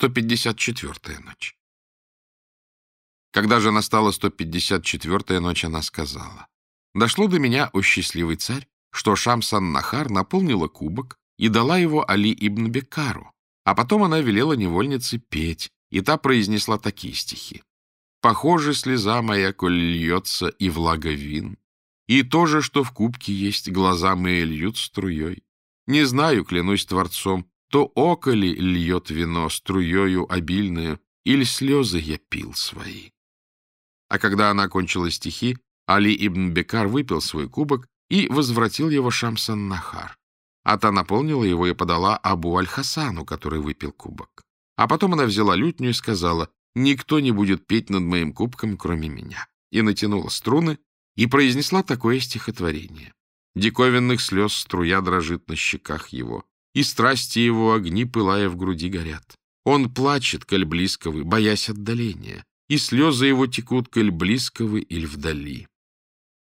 154-я ночь. Когда же настала 154-я ночь, она сказала, «Дошло до меня, о счастливый царь, что Шамсан-Нахар наполнила кубок и дала его Али ибн Бекару, а потом она велела невольнице петь, и та произнесла такие стихи. «Похоже, слеза моя, коль льется, и влага вин, и то же, что в кубке есть, глаза мои льют струей. Не знаю, клянусь Творцом, то око ли льет вино струею обильную, или слезы я пил свои. А когда она окончила стихи, Али ибн Бекар выпил свой кубок и возвратил его Шамсан Нахар. А та наполнила его и подала Абу Аль-Хасану, который выпил кубок. А потом она взяла лютню и сказала, «Никто не будет петь над моим кубком, кроме меня». И натянула струны и произнесла такое стихотворение. Диковинных слез струя дрожит на щеках его и страсти его огни, пылая в груди, горят. Он плачет, коль близко вы, боясь отдаления, и слезы его текут, коль близко вы или вдали.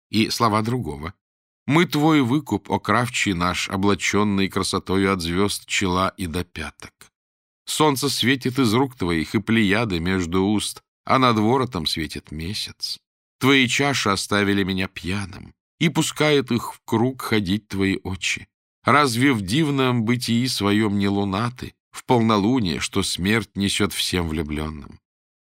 И слова другого. «Мы твой выкуп, о кравчий наш, облаченный красотою от звезд чела и до пяток. Солнце светит из рук твоих, и плеяды между уст, а над воротом светит месяц. Твои чаши оставили меня пьяным, и пускают их в круг ходить твои очи. Разве в дивном бытии своем не луна ты, в полнолуние, что смерть несет всем влюбленным?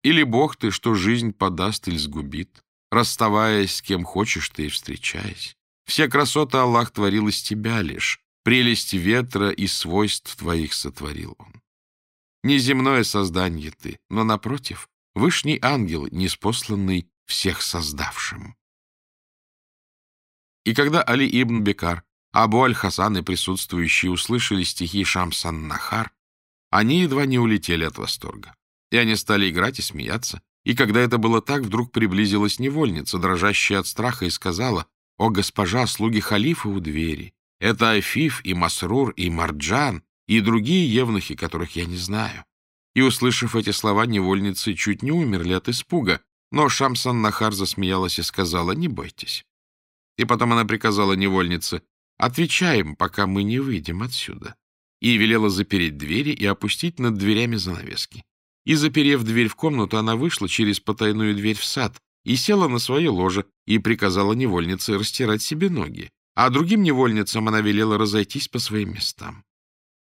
Или Бог ты, что жизнь подаст или сгубит, расставаясь с кем хочешь ты и встречаясь? Все красоты Аллах творил из тебя лишь, прелесть ветра и свойств твоих сотворил он. Неземное создание ты, но, напротив, вышний ангел, неспосланный всех создавшим. И когда Али ибн Бекар Абу Аль-Хасан и присутствующие услышали стихи Шамсан-Нахар, они едва не улетели от восторга. И они стали играть и смеяться. И когда это было так, вдруг приблизилась невольница, дрожащая от страха, и сказала, «О, госпожа, слуги халифа у двери! Это Афиф и Масрур и Марджан и другие евнухи, которых я не знаю». И, услышав эти слова, невольницы чуть не умерли от испуга, но Шамсан-Нахар засмеялась и сказала, «Не бойтесь». И потом она приказала невольнице, Отвечаем, пока мы не выйдем отсюда. И велела запереть двери и опустить над дверями занавески. И, заперев дверь в комнату, она вышла через потайную дверь в сад и села на свое ложе и приказала невольнице растирать себе ноги, а другим невольницам она велела разойтись по своим местам.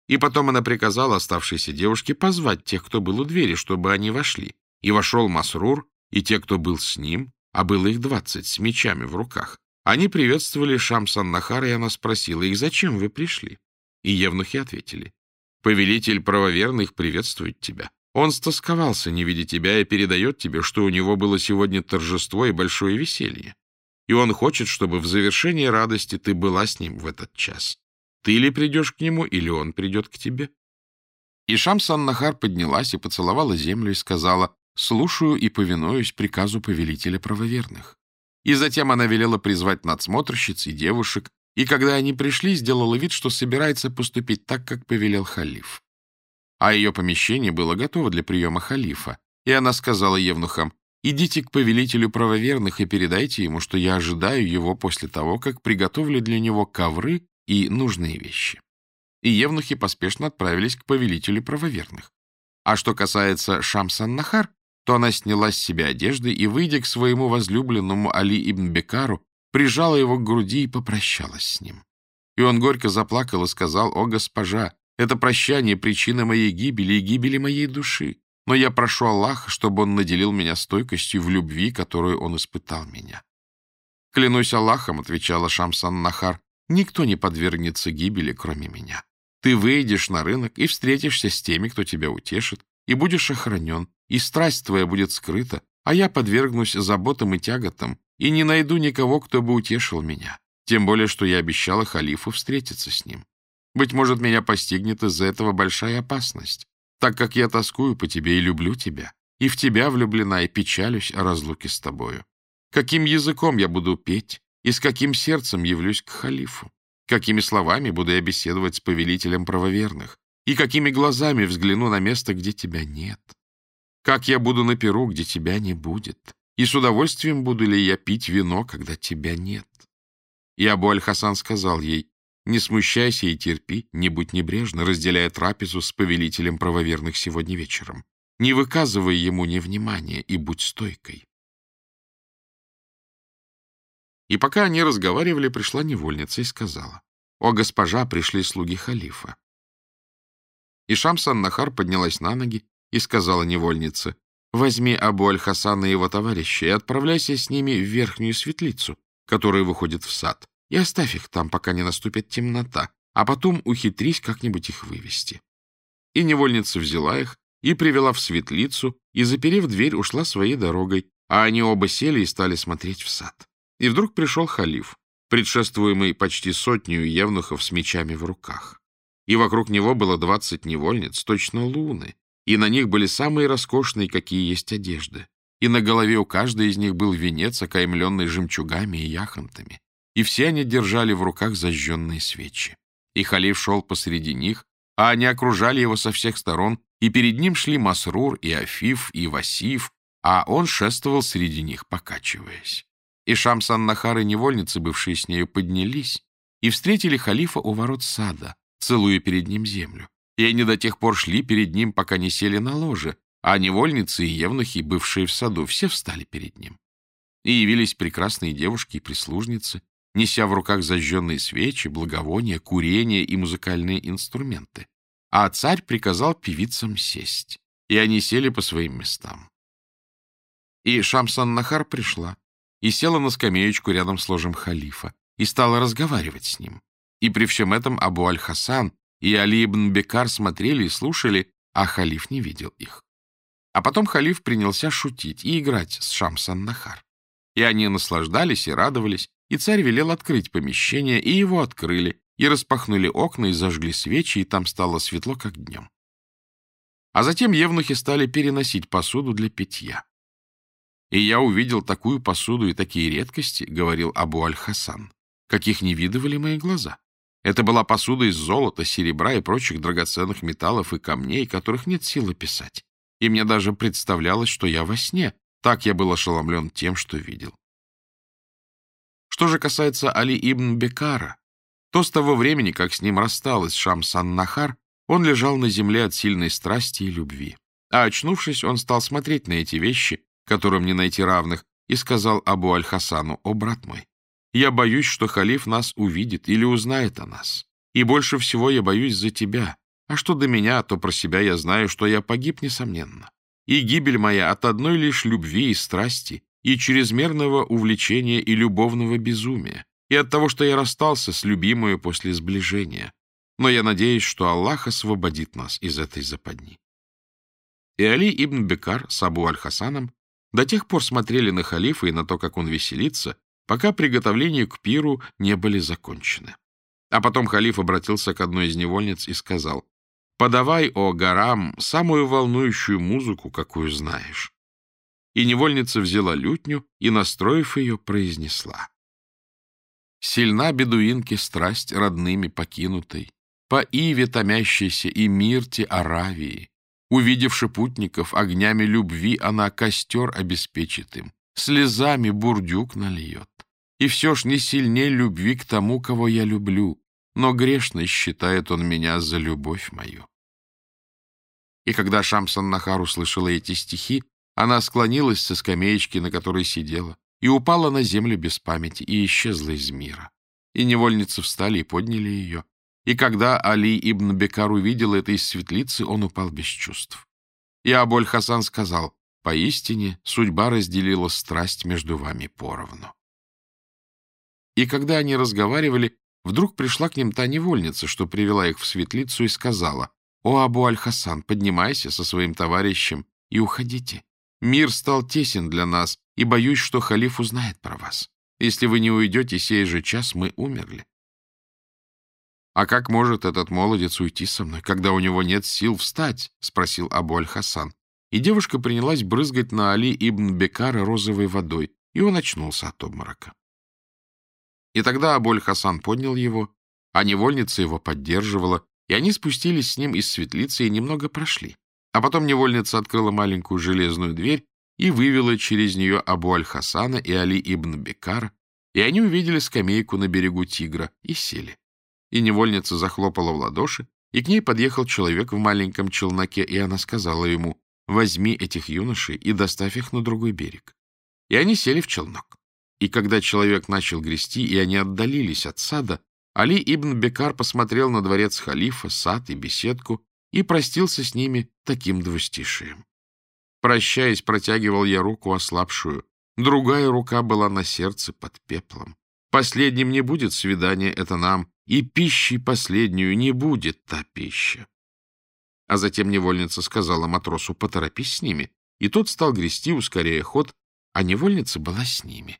И потом она приказала оставшейся девушке позвать тех, кто был у двери, чтобы они вошли. И вошел Масрур, и те, кто был с ним, а было их двадцать, с мечами в руках. Они приветствовали Шамсан-Нахара, и она спросила их, зачем вы пришли? И евнухи ответили, повелитель правоверных приветствует тебя. Он стосковался, не видя тебя, и передает тебе, что у него было сегодня торжество и большое веселье. И он хочет, чтобы в завершении радости ты была с ним в этот час. Ты ли придешь к нему, или он придет к тебе? И Шамсан-Нахар поднялась и поцеловала землю и сказала, «Слушаю и повинуюсь приказу повелителя правоверных». И затем она велела призвать надсмотрщиц и девушек, и когда они пришли, сделала вид, что собирается поступить так, как повелел халиф. А ее помещение было готово для приема халифа, и она сказала евнухам, «Идите к повелителю правоверных и передайте ему, что я ожидаю его после того, как приготовлю для него ковры и нужные вещи». И евнухи поспешно отправились к повелителю правоверных. А что касается Шамсан-Нахар, то она сняла с себя одежды и, выйдя к своему возлюбленному Али ибн Бекару, прижала его к груди и попрощалась с ним. И он горько заплакал и сказал, «О, госпожа, это прощание — причина моей гибели и гибели моей души, но я прошу Аллаха, чтобы он наделил меня стойкостью в любви, которую он испытал меня». «Клянусь Аллахом», — отвечала Шамсан Нахар, «никто не подвергнется гибели, кроме меня. Ты выйдешь на рынок и встретишься с теми, кто тебя утешит, и будешь охранен, и страсть твоя будет скрыта, а я подвергнусь заботам и тяготам, и не найду никого, кто бы утешил меня. Тем более, что я обещала халифу встретиться с ним. Быть может, меня постигнет из-за этого большая опасность, так как я тоскую по тебе и люблю тебя, и в тебя влюблена, и печалюсь о разлуке с тобою. Каким языком я буду петь, и с каким сердцем явлюсь к халифу? Какими словами буду я беседовать с повелителем правоверных? И какими глазами взгляну на место, где тебя нет? Как я буду на перу, где тебя не будет? И с удовольствием буду ли я пить вино, когда тебя нет? И Абу Аль-Хасан сказал ей, Не смущайся и терпи, не будь небрежно, разделяя трапезу с повелителем правоверных сегодня вечером. Не выказывай ему невнимания и будь стойкой. И пока они разговаривали, пришла невольница и сказала, «О, госпожа, пришли слуги халифа». И Шамсан Нахар поднялась на ноги и сказала невольнице, «Возьми Абу Аль-Хасана и его товарища и отправляйся с ними в верхнюю светлицу, которая выходит в сад, и оставь их там, пока не наступит темнота, а потом ухитрись как-нибудь их вывести». И невольница взяла их и привела в светлицу, и, заперев дверь, ушла своей дорогой, а они оба сели и стали смотреть в сад. И вдруг пришел халиф, предшествуемый почти сотню евнухов с мечами в руках. И вокруг него было двадцать невольниц, точно луны, и на них были самые роскошные, какие есть одежды. И на голове у каждой из них был венец, окаймленный жемчугами и яхонтами. И все они держали в руках зажженные свечи. И халиф шел посреди них, а они окружали его со всех сторон, и перед ним шли Масрур, и Афиф, и Васиф, а он шествовал среди них, покачиваясь. И Шамсан-Нахар и невольницы, бывшие с нею, поднялись и встретили халифа у ворот сада, целуя перед ним землю. И они до тех пор шли перед ним, пока не сели на ложе, а невольницы и евнухи, бывшие в саду, все встали перед ним. И явились прекрасные девушки и прислужницы, неся в руках зажженные свечи, благовония, курения и музыкальные инструменты. А царь приказал певицам сесть, и они сели по своим местам. И Шамсан-Нахар пришла, и села на скамеечку рядом с ложем халифа и стала разговаривать с ним. И при всем этом Абу Аль-Хасан и Али ибн Бекар смотрели и слушали, а халиф не видел их. А потом халиф принялся шутить и играть с Шамсан-Нахар. И они наслаждались и радовались, и царь велел открыть помещение, и его открыли, и распахнули окна, и зажгли свечи, и там стало светло, как днем. А затем евнухи стали переносить посуду для питья. «И я увидел такую посуду и такие редкости», — говорил Абу Аль-Хасан, «каких не видывали мои глаза. Это была посуда из золота, серебра и прочих драгоценных металлов и камней, которых нет силы писать. И мне даже представлялось, что я во сне. Так я был ошеломлен тем, что видел». Что же касается Али ибн Бекара, то с того времени, как с ним рассталась Шамсан-Нахар, он лежал на земле от сильной страсти и любви. А очнувшись, он стал смотреть на эти вещи, которым не найти равных, и сказал Абу Аль-Хасану, «О, брат мой, я боюсь, что халиф нас увидит или узнает о нас. И больше всего я боюсь за тебя. А что до меня, то про себя я знаю, что я погиб, несомненно. И гибель моя от одной лишь любви и страсти, и чрезмерного увлечения и любовного безумия, и от того, что я расстался с любимой после сближения. Но я надеюсь, что Аллах освободит нас из этой западни. И Али ибн Бекар с Абу Аль-Хасаном до тех пор смотрели на халифа и на то, как он веселится, пока приготовления к пиру не были закончены. А потом халиф обратился к одной из невольниц и сказал, «Подавай, о горам, самую волнующую музыку, какую знаешь». И невольница взяла лютню и, настроив ее, произнесла. Сильна бедуинки страсть родными покинутой, по Иве томящейся и Мирте Аравии, Увидевши путников, огнями любви она костер обеспечит им, слезами бурдюк нальет. И все ж не сильнее любви к тому, кого я люблю, но грешно считает он меня за любовь мою. И когда Шамсан Нахар услышала эти стихи, она склонилась со скамеечки, на которой сидела, и упала на землю без памяти, и исчезла из мира. И невольницы встали и подняли ее, и когда Али ибн Бекар увидел это из светлицы, он упал без чувств. И Аболь-Хасан сказал, «Поистине судьба разделила страсть между вами поровну». И когда они разговаривали, вдруг пришла к ним та невольница, что привела их в светлицу, и сказала, «О, Абу-Аль-Хасан, поднимайся со своим товарищем и уходите. Мир стал тесен для нас, и боюсь, что халиф узнает про вас. Если вы не уйдете сей же час, мы умерли. «А как может этот молодец уйти со мной, когда у него нет сил встать?» — спросил Абу-Аль-Хасан. И девушка принялась брызгать на Али ибн Бекара розовой водой, и он очнулся от обморока. И тогда Абу-Аль-Хасан поднял его, а невольница его поддерживала, и они спустились с ним из светлицы и немного прошли. А потом невольница открыла маленькую железную дверь и вывела через нее Абу-Аль-Хасана и Али ибн Бекара, и они увидели скамейку на берегу Тигра и сели. И невольница захлопала в ладоши, и к ней подъехал человек в маленьком челноке, и она сказала ему, «Возьми этих юношей и доставь их на другой берег». И они сели в челнок. И когда человек начал грести, и они отдалились от сада, Али ибн Бекар посмотрел на дворец халифа, сад и беседку и простился с ними таким двустишием. Прощаясь, протягивал я руку ослабшую, другая рука была на сердце под пеплом. Последним не будет свидания это нам, и пищей последнюю не будет та пища. А затем невольница сказала матросу, поторопись с ними, и тот стал грести, ускоряя ход, а невольница была с ними.